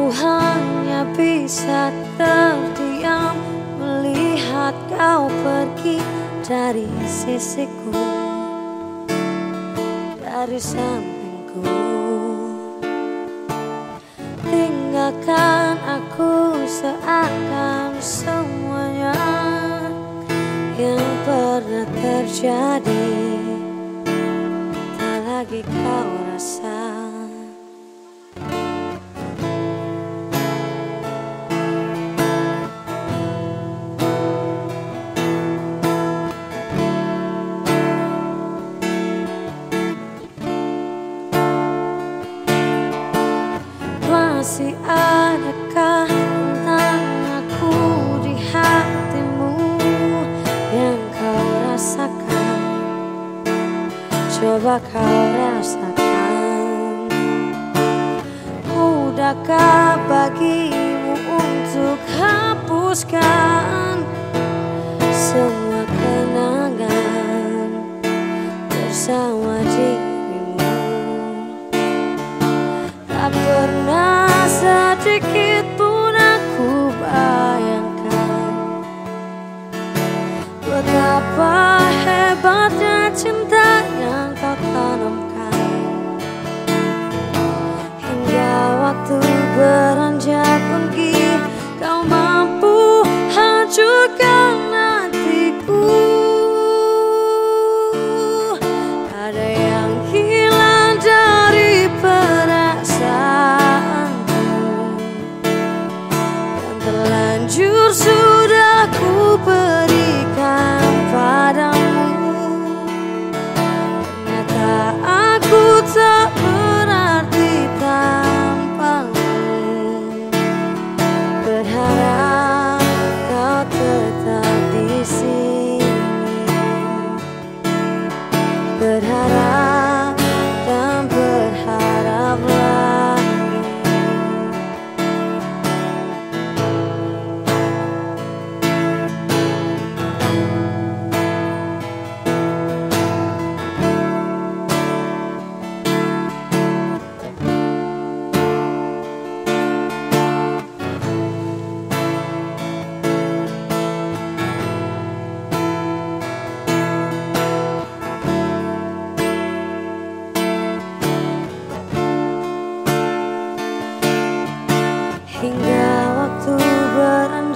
Ku hanya bisa terdiam Melihat kau pergi dari sisiku Dari sampingku. Tinggalkan aku seakan semuanya Yang pernah terjadi. Tak lagi kau rasa Masih adakah tentang aku di hatimu Yang kau rasakan? Coba kau rasakan. Mudahkah bagimu untuk hapuskan Semua kenangan bersama dirimu sedikit pun aku bayangkan Betapa hebatnya cinta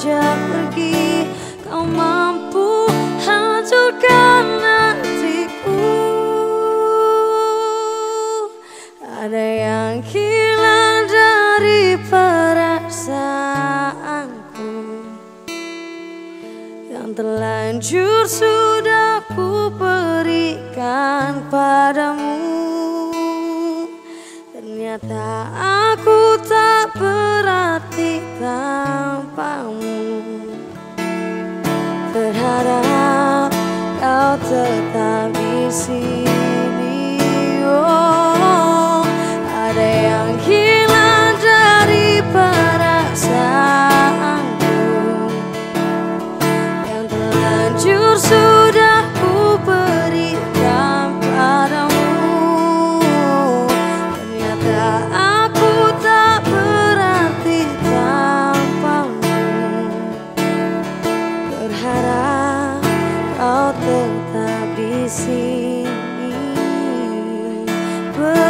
beranjak pergi. Kau mampu hancurkan hatiku Ada yang hilang dari perasaanku. Yang terlanjur sudah ku berikan padamu. Ternyata aku tak berarti see.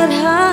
but how